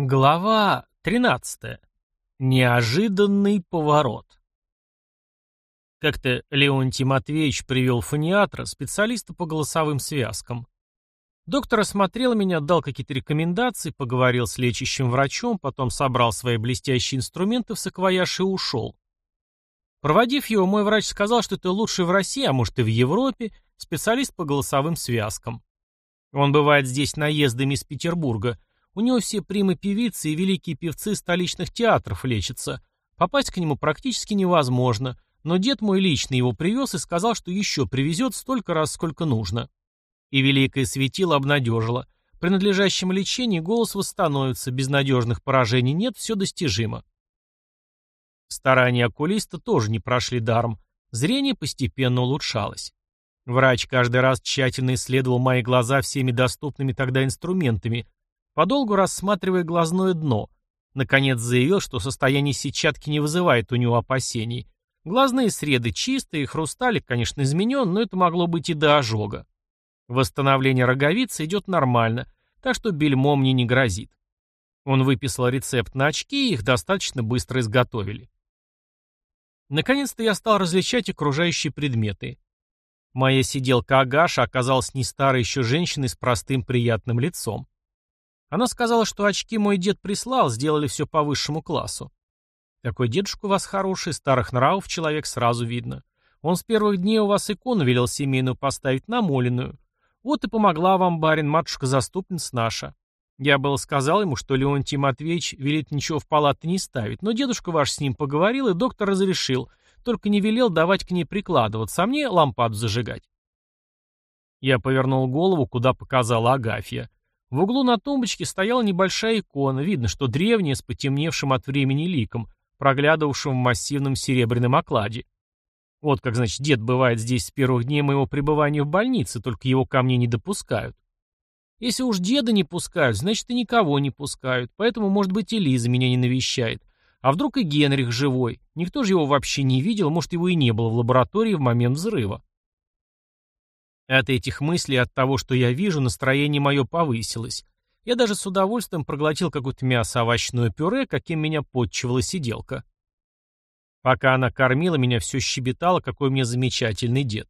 Глава 13. Неожиданный поворот. Как-то Леонтий Матвеевич привел фониатра, специалиста по голосовым связкам. Доктор осмотрел меня, дал какие-то рекомендации, поговорил с лечащим врачом, потом собрал свои блестящие инструменты в саквояж и ушел. Проводив его, мой врач сказал, что это лучший в России, а может и в Европе, специалист по голосовым связкам. Он бывает здесь наездами из Петербурга – у него все примы-певицы и великие певцы столичных театров лечатся. Попасть к нему практически невозможно, но дед мой лично его привез и сказал, что еще привезет столько раз, сколько нужно. И великое светило обнадежило. При надлежащем лечении голос восстановится, безнадежных поражений нет, все достижимо. Старания окулиста тоже не прошли даром. Зрение постепенно улучшалось. Врач каждый раз тщательно исследовал мои глаза всеми доступными тогда инструментами, подолгу рассматривая глазное дно. Наконец заявил, что состояние сетчатки не вызывает у него опасений. Глазные среды чистые, хрусталик, конечно, изменен, но это могло быть и до ожога. Восстановление роговицы идет нормально, так что бельмо мне не грозит. Он выписал рецепт на очки, и их достаточно быстро изготовили. Наконец-то я стал различать окружающие предметы. Моя сиделка Агаша оказалась не старой еще женщиной с простым приятным лицом. Она сказала, что очки мой дед прислал, сделали все по высшему классу. Такой дедушка у вас хороший, старых нравов человек сразу видно. Он с первых дней у вас икону велел семейную поставить намоленную. Вот и помогла вам, барин, матушка-заступница наша. Я было сказал ему, что Леонтий Матвеевич велит ничего в палаты не ставить, но дедушка ваш с ним поговорил, и доктор разрешил, только не велел давать к ней прикладываться, а мне лампаду зажигать. Я повернул голову, куда показала Агафья. В углу на тумбочке стояла небольшая икона, видно, что древняя, с потемневшим от времени ликом, проглядывавшим в массивном серебряном окладе. Вот как, значит, дед бывает здесь с первых дней моего пребывания в больнице, только его ко мне не допускают. Если уж деда не пускают, значит, и никого не пускают, поэтому, может быть, и Лиза меня не навещает. А вдруг и Генрих живой? Никто же его вообще не видел, может, его и не было в лаборатории в момент взрыва. От этих мыслей, от того, что я вижу, настроение мое повысилось. Я даже с удовольствием проглотил какое-то мясо-овощное пюре, каким меня подчивала сиделка. Пока она кормила меня, все щебетало, какой мне замечательный дед.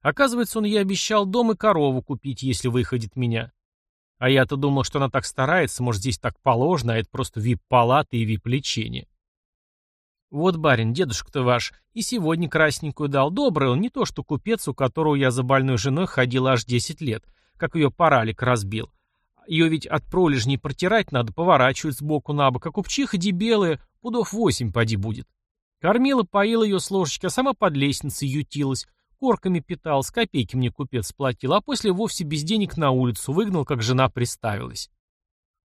Оказывается, он ей обещал дом и корову купить, если выходит меня. А я-то думал, что она так старается, может, здесь так положено, а это просто вип-палаты и вип-лечение. Вот барин, дедушка-то ваш, и сегодня красненькую дал. Добрый он, не то что купец, у которого я за больной женой ходил аж 10 лет, как ее паралик разбил. Ее ведь от пролежней протирать надо, поворачивать сбоку на бок, а купчиха дебелая, пудов восемь поди будет. Кормила, поила ее с ложечки, а сама под лестницей ютилась, корками питал, с копейки мне купец платил, а после вовсе без денег на улицу выгнал, как жена приставилась.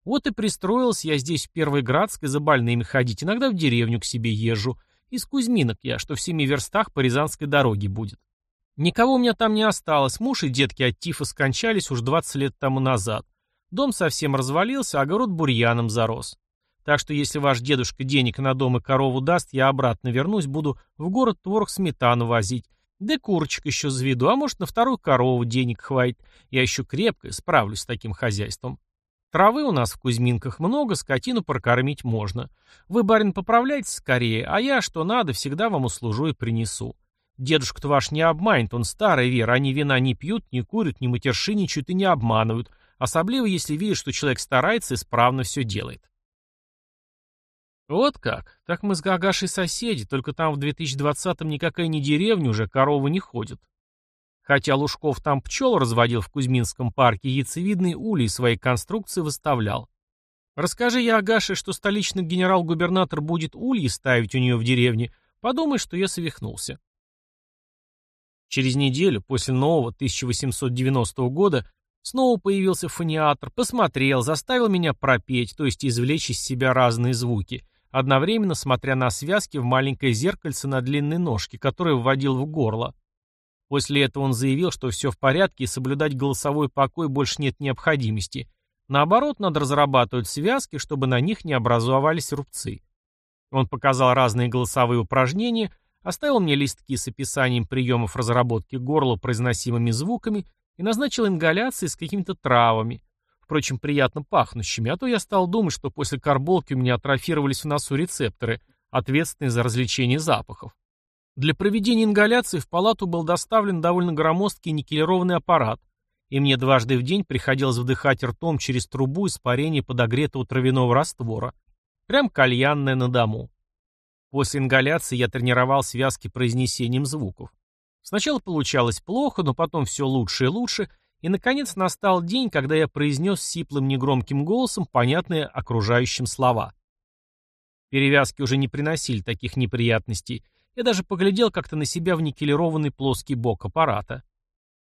Вот и пристроился я здесь в Первой Градской за больными ходить, иногда в деревню к себе езжу. Из Кузьминок я, что в семи верстах по Рязанской дороге будет. Никого у меня там не осталось, муж и детки от тифа скончались уж 20 лет тому назад. Дом совсем развалился, а огород бурьяном зарос. Так что если ваш дедушка денег на дом и корову даст, я обратно вернусь, буду в город творог сметану возить. Да курочек еще заведу, а может на вторую корову денег хватит. Я еще крепко справлюсь с таким хозяйством. Травы у нас в Кузьминках много, скотину прокормить можно. Вы, барин, поправляйтесь скорее, а я, что надо, всегда вам услужу и принесу. Дедушка-то ваш не обманет, он старый, Вера, они вина не пьют, не курят, не матершиничают и не обманывают, особливо если видят, что человек старается и справно все делает. Вот как. Так мы с Гагашей соседи, только там в 2020-м никакая не деревня уже, коровы не ходят. Хотя Лужков там пчел разводил в Кузьминском парке, яйцевидные улей своей конструкции выставлял. Расскажи я Агаше, что столичный генерал-губернатор будет ульи ставить у нее в деревне, подумай, что я свихнулся. Через неделю, после нового 1890 года, снова появился фониатор, посмотрел, заставил меня пропеть, то есть извлечь из себя разные звуки, одновременно смотря на связки в маленькое зеркальце на длинной ножке, которое вводил в горло. После этого он заявил, что все в порядке и соблюдать голосовой покой больше нет необходимости. Наоборот, надо разрабатывать связки, чтобы на них не образовались рубцы. Он показал разные голосовые упражнения, оставил мне листки с описанием приемов разработки горла произносимыми звуками и назначил ингаляции с какими-то травами, впрочем, приятно пахнущими, а то я стал думать, что после карболки у меня атрофировались в носу рецепторы, ответственные за развлечение запахов. Для проведения ингаляции в палату был доставлен довольно громоздкий никелированный аппарат, и мне дважды в день приходилось вдыхать ртом через трубу испарение подогретого травяного раствора. Прям кальянное на дому. После ингаляции я тренировал связки произнесением звуков. Сначала получалось плохо, но потом все лучше и лучше, и, наконец, настал день, когда я произнес сиплым негромким голосом понятные окружающим слова. Перевязки уже не приносили таких неприятностей, я даже поглядел как-то на себя в никелированный плоский бок аппарата.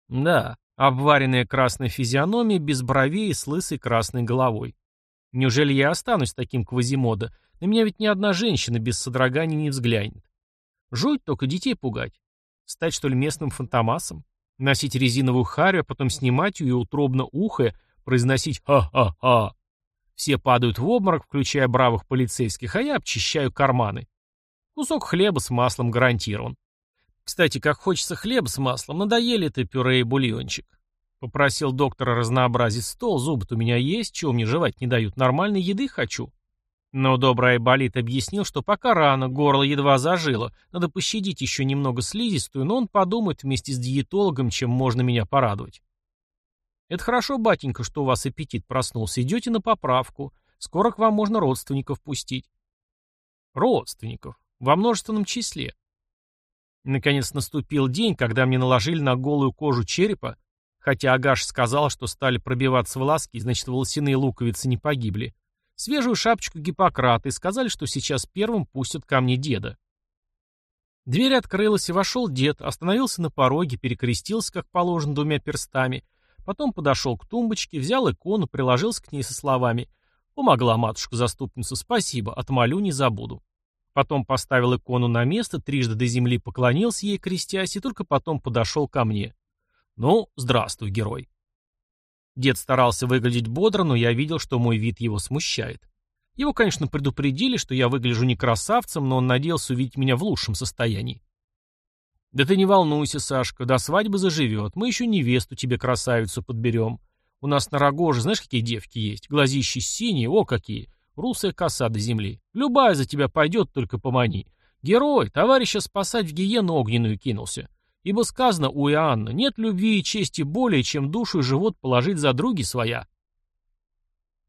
Да, обваренная красная физиономия, без бровей и с лысой красной головой. Неужели я останусь таким квазимода? На меня ведь ни одна женщина без содрогания не взглянет. Жуть только детей пугать. Стать, что ли, местным фантомасом? Носить резиновую харю, а потом снимать ее утробно ухо, произносить «ха-ха-ха». Все падают в обморок, включая бравых полицейских, а я обчищаю карманы. Кусок хлеба с маслом гарантирован. Кстати, как хочется хлеб с маслом, надоели ты пюре и бульончик. Попросил доктора разнообразить стол, зубы-то у меня есть, чего мне жевать не дают, нормальной еды хочу. Но добрый Айболит объяснил, что пока рано, горло едва зажило, надо пощадить еще немного слизистую, но он подумает вместе с диетологом, чем можно меня порадовать. «Это хорошо, батенька, что у вас аппетит проснулся, идете на поправку. Скоро к вам можно родственников пустить». «Родственников? Во множественном числе. Наконец наступил день, когда мне наложили на голую кожу черепа, хотя Агаш сказал, что стали пробиваться волоски, значит, волосяные луковицы не погибли, свежую шапочку Гиппократа и сказали, что сейчас первым пустят ко мне деда. Дверь открылась, и вошел дед, остановился на пороге, перекрестился, как положено, двумя перстами, потом подошел к тумбочке, взял икону, приложился к ней со словами «Помогла матушка-заступница, спасибо, отмолю, не забуду». Потом поставил икону на место, трижды до земли поклонился ей, крестясь, и только потом подошел ко мне. «Ну, здравствуй, герой». Дед старался выглядеть бодро, но я видел, что мой вид его смущает. Его, конечно, предупредили, что я выгляжу не красавцем, но он надеялся увидеть меня в лучшем состоянии. «Да ты не волнуйся, Сашка, до свадьбы заживет. Мы еще невесту тебе красавицу подберем. У нас на Рогоже, знаешь, какие девки есть? Глазищи синие, о какие! Русая коса до земли. Любая за тебя пойдет, только помани. Герой, товарища спасать в гиену огненную кинулся. Ибо сказано у Иоанна, нет любви и чести более, чем душу и живот положить за други своя.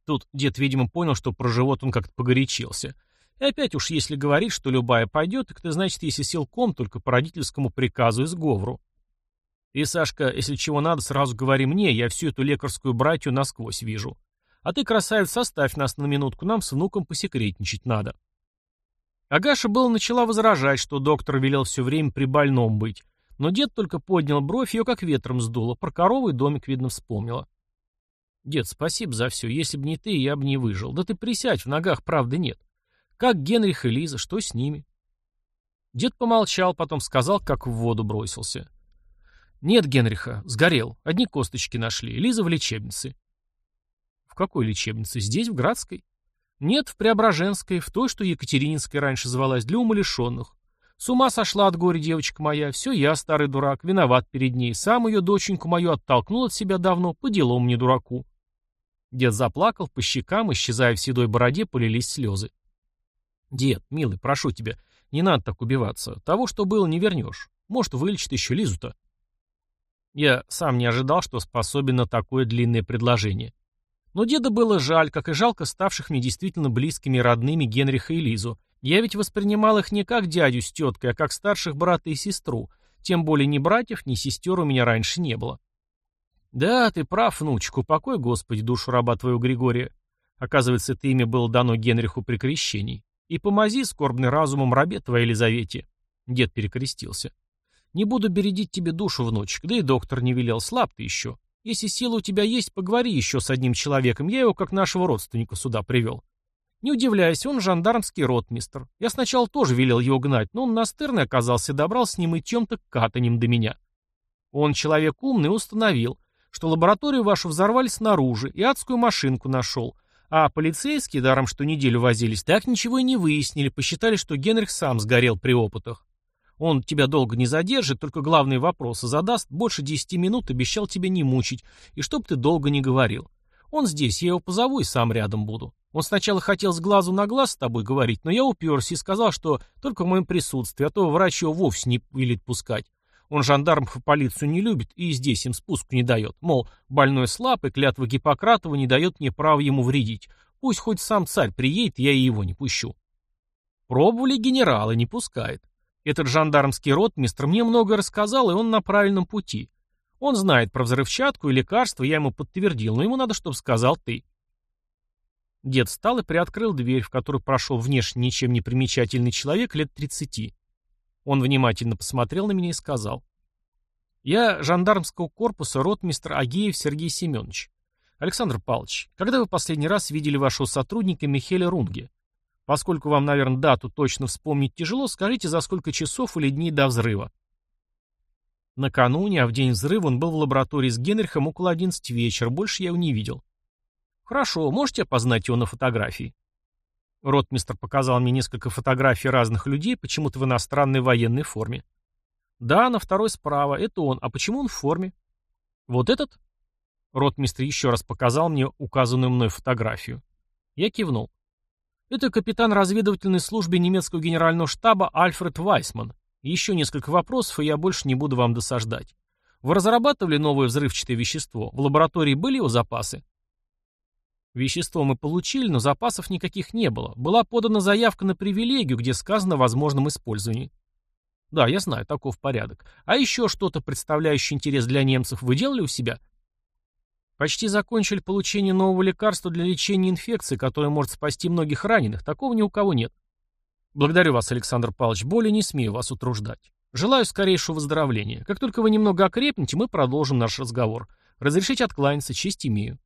Тут дед, видимо, понял, что про живот он как-то погорячился. И опять уж, если говорить, что любая пойдет, так это значит, если силком, только по родительскому приказу и сговору. Ты, Сашка, если чего надо, сразу говори мне, я всю эту лекарскую братью насквозь вижу. А ты, красавец, оставь нас на минутку, нам с внуком посекретничать надо. Агаша было начала возражать, что доктор велел все время при больном быть. Но дед только поднял бровь, ее как ветром сдуло. Про корову и домик, видно, вспомнила. «Дед, спасибо за все. Если бы не ты, я бы не выжил. Да ты присядь, в ногах правды нет. Как Генрих и Лиза, что с ними?» Дед помолчал, потом сказал, как в воду бросился. «Нет Генриха, сгорел. Одни косточки нашли. Лиза в лечебнице. В какой лечебнице? Здесь, в Градской? Нет, в Преображенской, в той, что Екатерининской раньше звалась для умалишенных. С ума сошла от горя девочка моя, все я, старый дурак, виноват перед ней, сам ее доченьку мою оттолкнул от себя давно, по делу мне дураку. Дед заплакал, по щекам, исчезая в седой бороде, полились слезы. «Дед, милый, прошу тебя, не надо так убиваться. Того, что было, не вернешь. Может, вылечит еще Лизу-то». Я сам не ожидал, что способен на такое длинное предложение. Но деда было жаль, как и жалко ставших мне действительно близкими и родными Генриха и Лизу. Я ведь воспринимал их не как дядю с теткой, а как старших брата и сестру. Тем более ни братьев, ни сестер у меня раньше не было. «Да, ты прав, внучек, упокой, Господи, душу раба твоего Григория». Оказывается, это имя было дано Генриху при крещении. «И помози скорбный разумом рабе твоей Елизавете». Дед перекрестился. «Не буду бередить тебе душу, внучек, да и доктор не велел, слаб ты еще. Если силы у тебя есть, поговори еще с одним человеком. Я его как нашего родственника сюда привел. Не удивляйся, он жандармский ротмистр. Я сначала тоже велел его гнать, но он настырный оказался и добрал с ним и чем-то катанем до меня. Он человек умный установил, что лабораторию вашу взорвали снаружи и адскую машинку нашел. А полицейские, даром что неделю возились, так ничего и не выяснили, посчитали, что Генрих сам сгорел при опытах. Он тебя долго не задержит, только главные вопросы задаст, больше десяти минут обещал тебе не мучить, и чтоб ты долго не говорил. Он здесь, я его позову и сам рядом буду. Он сначала хотел с глазу на глаз с тобой говорить, но я уперся и сказал, что только в моем присутствии, а то врач его вовсе не велит пускать. Он жандармов и полицию не любит и здесь им спуску не дает. Мол, больной слаб и клятва Гиппократова не дает мне права ему вредить. Пусть хоть сам царь приедет, я и его не пущу. Пробовали генералы, не пускает. Этот жандармский ротмистр мне многое рассказал, и он на правильном пути. Он знает про взрывчатку и лекарства, я ему подтвердил, но ему надо, чтобы сказал ты. Дед встал и приоткрыл дверь, в которую прошел внешне ничем не примечательный человек лет 30. Он внимательно посмотрел на меня и сказал. «Я жандармского корпуса ротмистр Агеев Сергей Семенович. Александр Павлович, когда вы последний раз видели вашего сотрудника Михеля Рунге? Поскольку вам, наверное, дату точно вспомнить тяжело, скажите, за сколько часов или дней до взрыва. Накануне, а в день взрыва он был в лаборатории с Генрихом около 11 вечера, больше я его не видел. Хорошо, можете опознать его на фотографии? Ротмистр показал мне несколько фотографий разных людей, почему-то в иностранной военной форме. Да, на второй справа, это он. А почему он в форме? Вот этот? Ротмистр еще раз показал мне указанную мной фотографию. Я кивнул. Это капитан разведывательной службы немецкого генерального штаба Альфред Вайсман. Еще несколько вопросов, и я больше не буду вам досаждать. Вы разрабатывали новое взрывчатое вещество? В лаборатории были его запасы? Вещество мы получили, но запасов никаких не было. Была подана заявка на привилегию, где сказано о возможном использовании. Да, я знаю, таков порядок. А еще что-то, представляющее интерес для немцев, вы делали у себя? — Почти закончили получение нового лекарства для лечения инфекции, которое может спасти многих раненых. Такого ни у кого нет. Благодарю вас, Александр Павлович. Более не смею вас утруждать. Желаю скорейшего выздоровления. Как только вы немного окрепнете, мы продолжим наш разговор. Разрешите откланяться, честь имею.